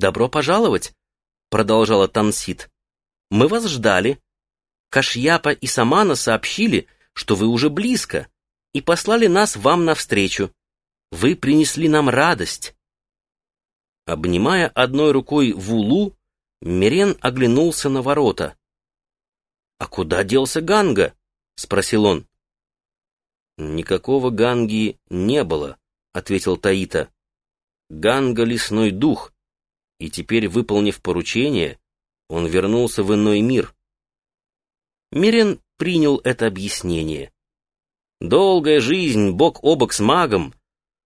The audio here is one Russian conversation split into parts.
«Добро пожаловать!» — продолжала Тансит. «Мы вас ждали. Кашьяпа и Самана сообщили, что вы уже близко, и послали нас вам навстречу. Вы принесли нам радость». Обнимая одной рукой Вулу, Мирен оглянулся на ворота. «А куда делся Ганга?» — спросил он. «Никакого Ганги не было», — ответил Таита. «Ганга — лесной дух, и теперь, выполнив поручение, он вернулся в иной мир». Мирен принял это объяснение. Долгая жизнь бок о бок с магом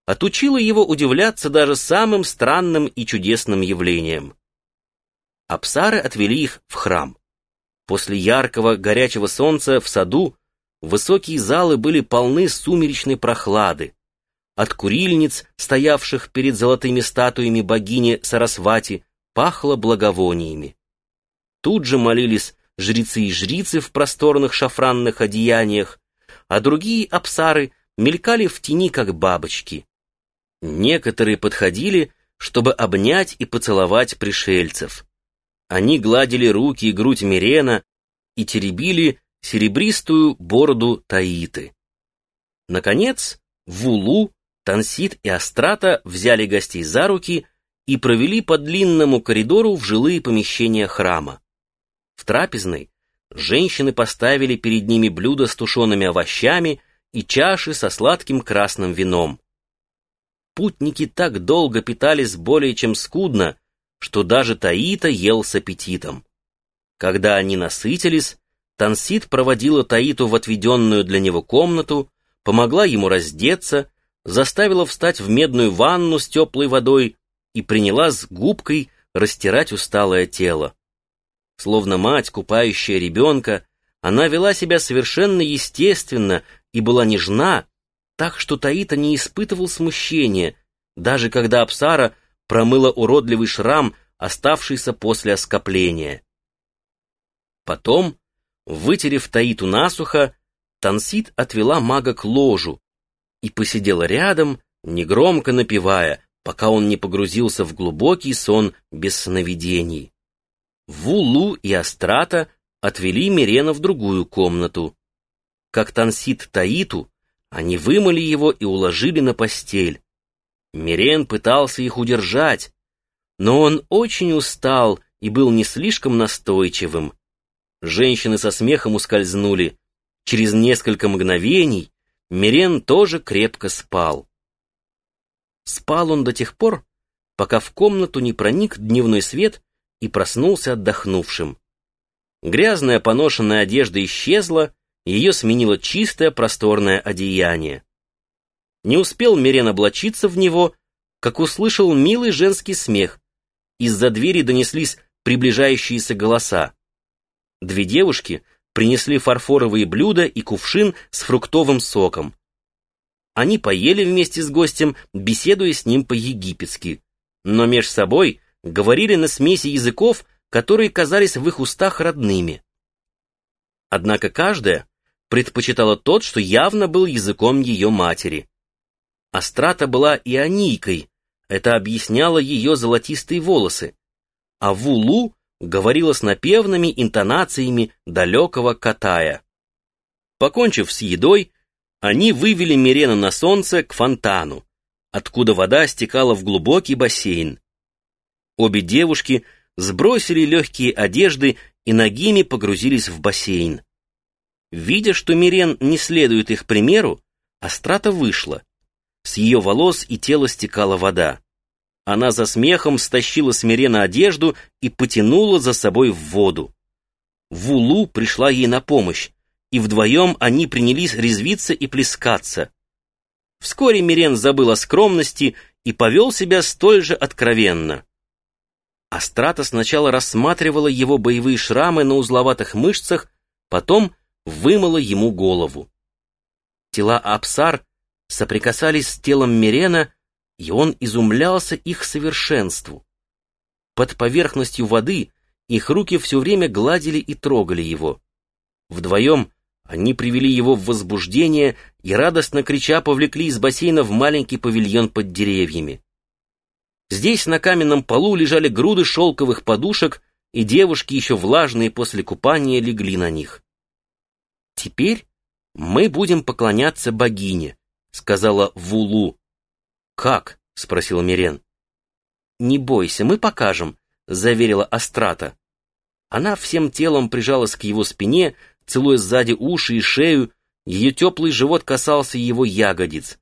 отучила его удивляться даже самым странным и чудесным явлениям. Апсары отвели их в храм. После яркого горячего солнца в саду высокие залы были полны сумеречной прохлады. От курильниц, стоявших перед золотыми статуями богини Сарасвати, пахло благовониями. Тут же молились жрецы и жрицы в просторных шафранных одеяниях, а другие апсары мелькали в тени, как бабочки. Некоторые подходили, чтобы обнять и поцеловать пришельцев. Они гладили руки и грудь Мирена и теребили серебристую бороду Таиты. Наконец, Вулу, Тансит и Астрата взяли гостей за руки и провели по длинному коридору в жилые помещения храма. В трапезной женщины поставили перед ними блюда с тушеными овощами и чаши со сладким красным вином. Путники так долго питались более чем скудно, что даже Таита ел с аппетитом. Когда они насытились, Тансит проводила Таиту в отведенную для него комнату, помогла ему раздеться, заставила встать в медную ванну с теплой водой и приняла с губкой растирать усталое тело. Словно мать, купающая ребенка, она вела себя совершенно естественно и была нежна, так что Таита не испытывал смущения, даже когда Апсара промыла уродливый шрам, оставшийся после оскопления. Потом, вытерев Таиту насухо, Тансит отвела мага к ложу и посидела рядом, негромко напевая, пока он не погрузился в глубокий сон без сновидений. Вулу и Астрата отвели Мирена в другую комнату. Как Тансит Таиту, они вымыли его и уложили на постель. Мирен пытался их удержать, но он очень устал и был не слишком настойчивым. Женщины со смехом ускользнули. Через несколько мгновений Мирен тоже крепко спал. Спал он до тех пор, пока в комнату не проник дневной свет и проснулся отдохнувшим. Грязная поношенная одежда исчезла, ее сменило чистое просторное одеяние. Не успел Мирен облачиться в него, как услышал милый женский смех. Из-за двери донеслись приближающиеся голоса. Две девушки принесли фарфоровые блюда и кувшин с фруктовым соком. Они поели вместе с гостем, беседуя с ним по-египетски, но меж собой говорили на смеси языков, которые казались в их устах родными. Однако каждая предпочитала тот, что явно был языком ее матери. Астрата была ионийкой, это объясняло ее золотистые волосы, а Вулу говорила с напевными интонациями далекого Катая. Покончив с едой, они вывели Мирена на солнце к фонтану, откуда вода стекала в глубокий бассейн. Обе девушки сбросили легкие одежды и ногими погрузились в бассейн. Видя, что Мирен не следует их примеру, Астрата вышла. С ее волос и тела стекала вода. Она за смехом стащила с Мирена одежду и потянула за собой в воду. Вулу пришла ей на помощь, и вдвоем они принялись резвиться и плескаться. Вскоре Мирен забыл о скромности и повел себя столь же откровенно. Астрата сначала рассматривала его боевые шрамы на узловатых мышцах, потом вымыла ему голову. Тела Апсар соприкасались с телом Мирена, и он изумлялся их совершенству. Под поверхностью воды их руки все время гладили и трогали его. Вдвоем они привели его в возбуждение и, радостно крича, повлекли из бассейна в маленький павильон под деревьями. Здесь на каменном полу лежали груды шелковых подушек, и девушки, еще влажные после купания, легли на них. «Теперь мы будем поклоняться богине», — сказала Вулу. «Как?» — спросил Мирен. «Не бойся, мы покажем», — заверила Астрата. Она всем телом прижалась к его спине, целуя сзади уши и шею, ее теплый живот касался его ягодиц.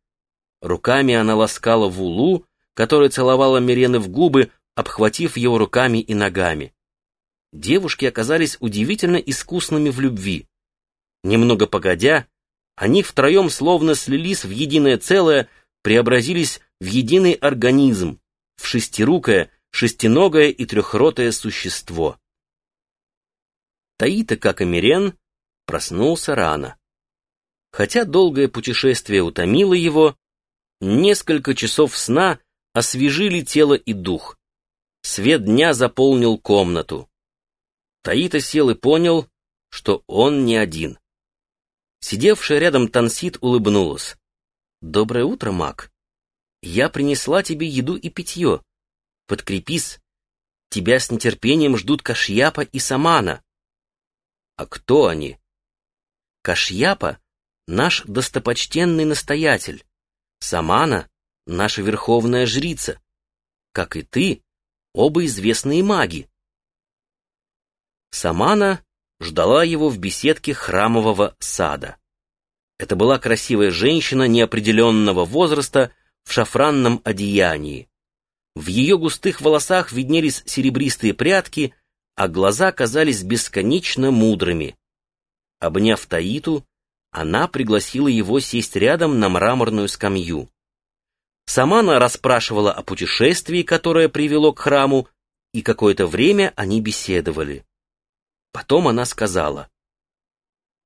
Руками она ласкала Вулу, которая целовала Мирены в губы, обхватив его руками и ногами. Девушки оказались удивительно искусными в любви. Немного погодя, они втроем словно слились в единое целое, преобразились в единый организм, в шестирукое, шестиногое и трехротое существо. Таита, как и Мирен, проснулся рано. Хотя долгое путешествие утомило его, несколько часов сна освежили тело и дух. Свет дня заполнил комнату. Таита сел и понял, что он не один. Сидевшая рядом Тансит улыбнулась. «Доброе утро, маг. Я принесла тебе еду и питье. Подкрепись. Тебя с нетерпением ждут Кашьяпа и Самана». «А кто они?» «Кашьяпа — наш достопочтенный настоятель. Самана — наша верховная жрица. Как и ты, оба известные маги». Самана ждала его в беседке храмового сада. Это была красивая женщина неопределенного возраста в шафранном одеянии. В ее густых волосах виднелись серебристые прядки, а глаза казались бесконечно мудрыми. Обняв Таиту, она пригласила его сесть рядом на мраморную скамью. Сама она расспрашивала о путешествии, которое привело к храму, и какое-то время они беседовали. Потом она сказала,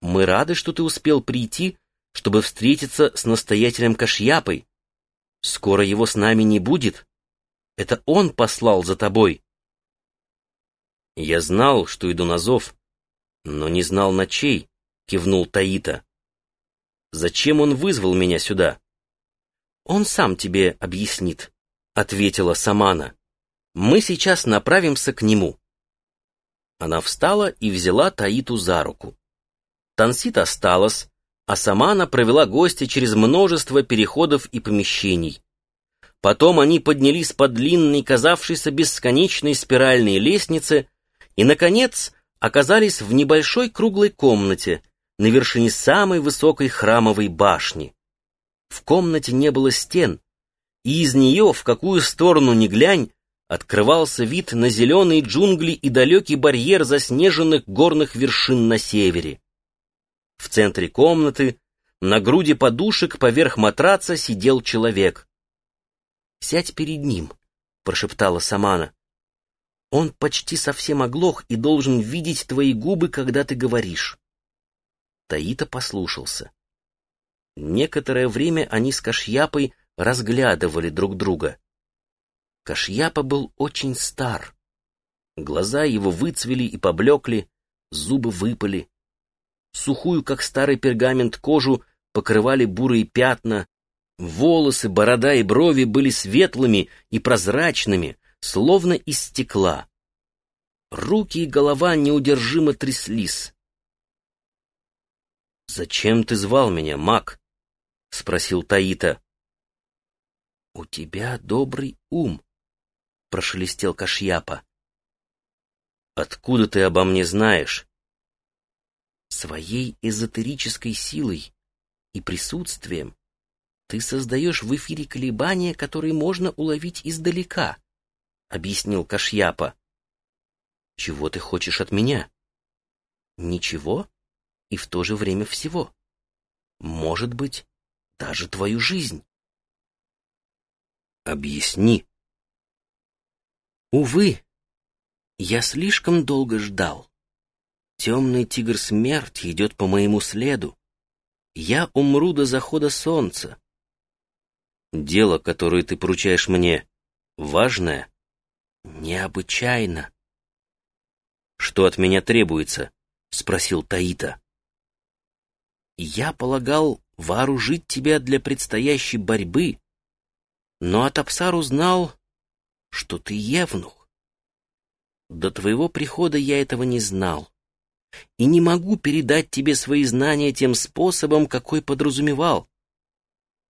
«Мы рады, что ты успел прийти, чтобы встретиться с настоятелем Кашьяпой. Скоро его с нами не будет. Это он послал за тобой». «Я знал, что иду на зов, но не знал на чей», — кивнул Таита. «Зачем он вызвал меня сюда?» «Он сам тебе объяснит», — ответила Самана. «Мы сейчас направимся к нему». Она встала и взяла Таиту за руку. Тансит осталась, а сама она провела гостя через множество переходов и помещений. Потом они поднялись по длинной, казавшейся бесконечной спиральной лестнице и, наконец, оказались в небольшой круглой комнате на вершине самой высокой храмовой башни. В комнате не было стен, и из нее, в какую сторону ни глянь, открывался вид на зеленые джунгли и далекий барьер заснеженных горных вершин на севере. В центре комнаты, на груди подушек поверх матраца сидел человек. «Сядь перед ним», — прошептала Самана. «Он почти совсем оглох и должен видеть твои губы, когда ты говоришь». Таита послушался. Некоторое время они с Кашьяпой разглядывали друг друга. Кашьяпа был очень стар. Глаза его выцвели и поблекли, зубы выпали. Сухую, как старый пергамент, кожу покрывали бурые пятна, волосы, борода и брови были светлыми и прозрачными, словно из стекла. Руки и голова неудержимо тряслись. «Зачем ты звал меня, маг?» — спросил Таита. «У тебя добрый ум», — прошелестел Кашьяпа. «Откуда ты обо мне знаешь?» «Своей эзотерической силой и присутствием ты создаешь в эфире колебания, которые можно уловить издалека», — объяснил Кашьяпа. «Чего ты хочешь от меня?» «Ничего и в то же время всего. Может быть, даже твою жизнь». «Объясни», Увы, я слишком долго ждал. Темный тигр смерти идет по моему следу. Я умру до захода солнца. Дело, которое ты поручаешь мне, важное? Необычайно. Что от меня требуется? Спросил Таита. Я полагал вооружить тебя для предстоящей борьбы, но Атапсар узнал, что ты евнух. До твоего прихода я этого не знал и не могу передать тебе свои знания тем способом, какой подразумевал.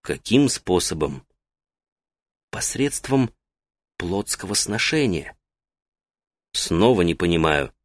Каким способом? Посредством плотского сношения. Снова не понимаю.